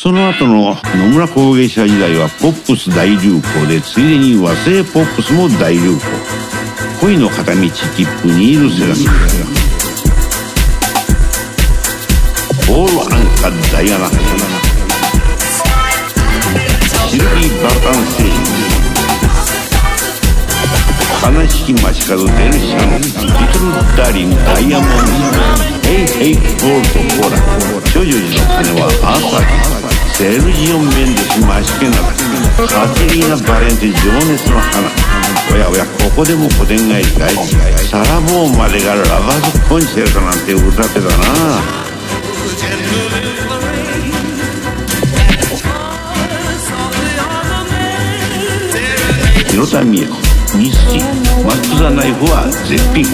その後の野村工芸者時代はポップス大流行でついでに和製ポップスも大流行。恋の片道切符ニールセラスオールアンカダイアナシルキーバータン星人悲しき街角デルシャのリトルダーリンダイヤモンド。セルジオ・メンデスマシュ・ケ・ナダカテリーナ・バレンテ情熱の花。おやおやここでも古典返りかいサラ・ヴォーンまでがラバーズ・コンチェルトなんて歌ってたな。弘田三枝子ミスティマック・ザ・ナイフは絶品